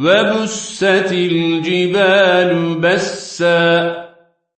وبست الجبال بسا